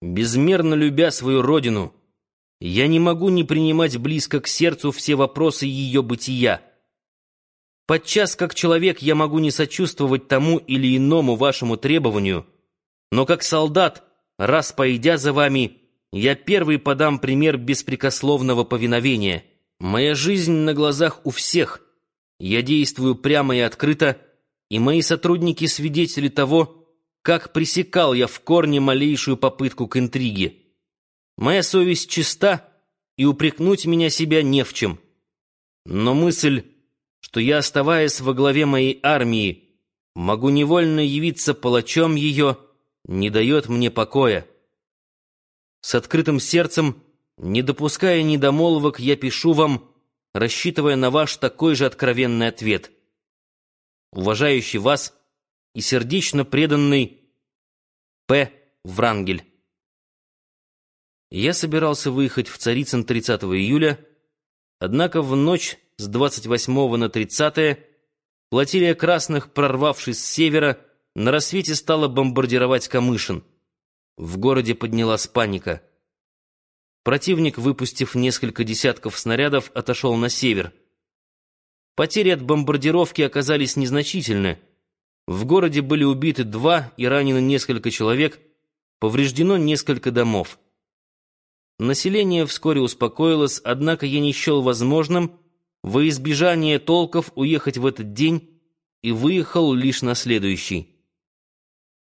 безмерно любя свою родину, я не могу не принимать близко к сердцу все вопросы ее бытия. Подчас, как человек, я могу не сочувствовать тому или иному вашему требованию, но как солдат, раз пойдя за вами, я первый подам пример беспрекословного повиновения. Моя жизнь на глазах у всех. Я действую прямо и открыто, и мои сотрудники свидетели того, как пресекал я в корне малейшую попытку к интриге. Моя совесть чиста, и упрекнуть меня себя не в чем. Но мысль, что я, оставаясь во главе моей армии, могу невольно явиться палачом ее, не дает мне покоя. С открытым сердцем, не допуская недомолвок, я пишу вам, рассчитывая на ваш такой же откровенный ответ. Уважающий вас и сердечно преданный П. Врангель. Я собирался выехать в Царицын 30 июля, однако в ночь с 28 на 30 флотилия красных, прорвавшись с севера, на рассвете стала бомбардировать Камышин. В городе поднялась паника. Противник, выпустив несколько десятков снарядов, отошел на север. Потери от бомбардировки оказались незначительны. В городе были убиты два и ранены несколько человек, повреждено несколько домов. Население вскоре успокоилось, однако я не счел возможным во избежание толков уехать в этот день и выехал лишь на следующий.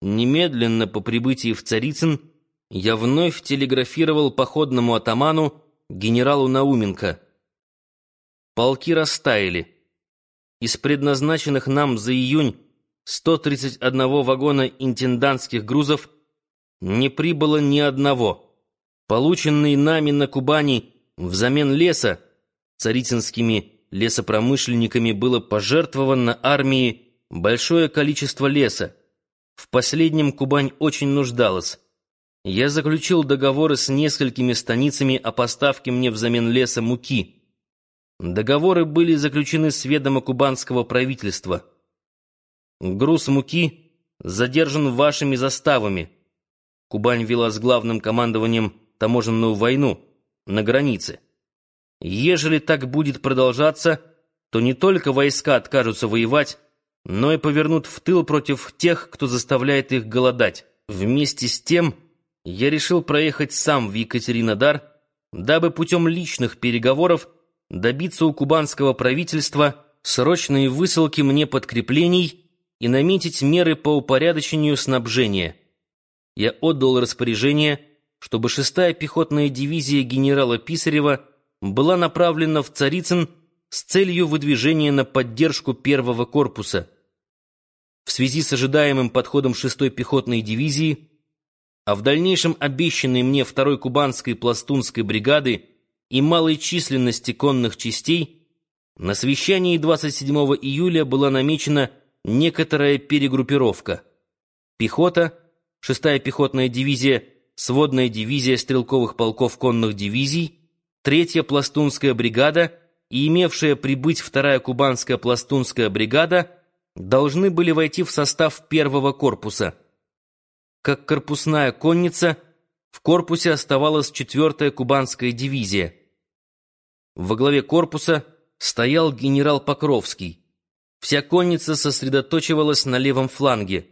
Немедленно по прибытии в Царицын я вновь телеграфировал походному атаману генералу Науменко. Полки растаяли. Из предназначенных нам за июнь 131 вагона интендантских грузов не прибыло ни одного полученный нами на Кубани взамен леса царицынскими лесопромышленниками было пожертвовано армии большое количество леса. В последнем Кубань очень нуждалась. Я заключил договоры с несколькими станицами о поставке мне взамен леса муки. Договоры были заключены с ведома кубанского правительства. Груз муки задержан вашими заставами. Кубань вела с главным командованием таможенную войну на границе. Ежели так будет продолжаться, то не только войска откажутся воевать, но и повернут в тыл против тех, кто заставляет их голодать. Вместе с тем я решил проехать сам в Екатеринодар, дабы путем личных переговоров добиться у кубанского правительства срочной высылки мне подкреплений и наметить меры по упорядочению снабжения. Я отдал распоряжение чтобы шестая пехотная дивизия генерала Писарева была направлена в Царицын с целью выдвижения на поддержку первого корпуса. В связи с ожидаемым подходом шестой пехотной дивизии, а в дальнейшем обещанной мне второй кубанской пластунской бригады и малой численности конных частей, на совещании 27 июля была намечена некоторая перегруппировка. Пехота, шестая пехотная дивизия – сводная дивизия стрелковых полков конных дивизий, третья пластунская бригада и имевшая прибыть вторая кубанская пластунская бригада должны были войти в состав первого корпуса. Как корпусная конница, в корпусе оставалась четвертая кубанская дивизия. Во главе корпуса стоял генерал Покровский. Вся конница сосредоточивалась на левом фланге.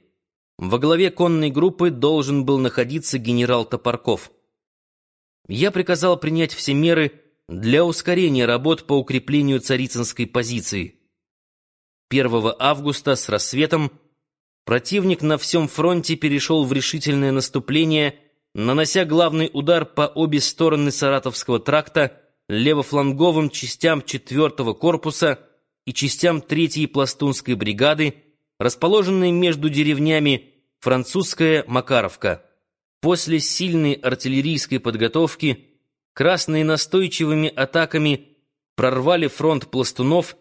Во главе конной группы должен был находиться генерал Топорков. Я приказал принять все меры для ускорения работ по укреплению царицынской позиции. 1 августа с рассветом противник на всем фронте перешел в решительное наступление, нанося главный удар по обе стороны Саратовского тракта левофланговым частям 4-го корпуса и частям 3-й пластунской бригады, расположенный между деревнями французская Макаровка. После сильной артиллерийской подготовки красные настойчивыми атаками прорвали фронт пластунов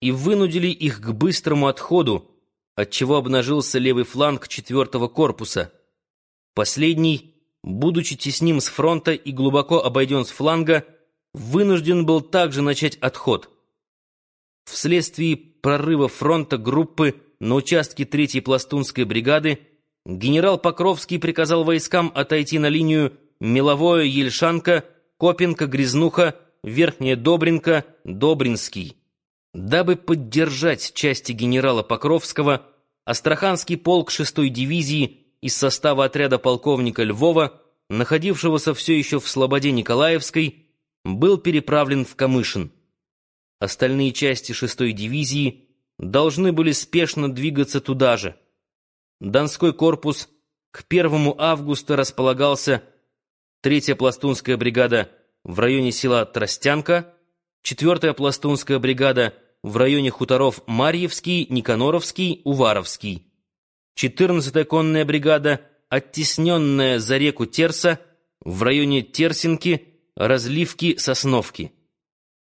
и вынудили их к быстрому отходу, отчего обнажился левый фланг четвертого корпуса. Последний, будучи тесним с фронта и глубоко обойден с фланга, вынужден был также начать отход. Вследствие прорыва фронта группы на участке 3-й пластунской бригады генерал Покровский приказал войскам отойти на линию Меловое, Ельшанка, Копенко, Грязнуха, Верхняя Добринка, Добринский. Дабы поддержать части генерала Покровского, Астраханский полк 6-й дивизии из состава отряда полковника Львова, находившегося все еще в Слободе Николаевской, был переправлен в Камышин. Остальные части 6-й дивизии должны были спешно двигаться туда же. Донской корпус к 1 августа располагался 3-я пластунская бригада в районе села Тростянка, 4-я пластунская бригада в районе хуторов Марьевский, Никаноровский, Уваровский. 14-я конная бригада, оттесненная за реку Терса, в районе Терсинки, Разливки, Сосновки.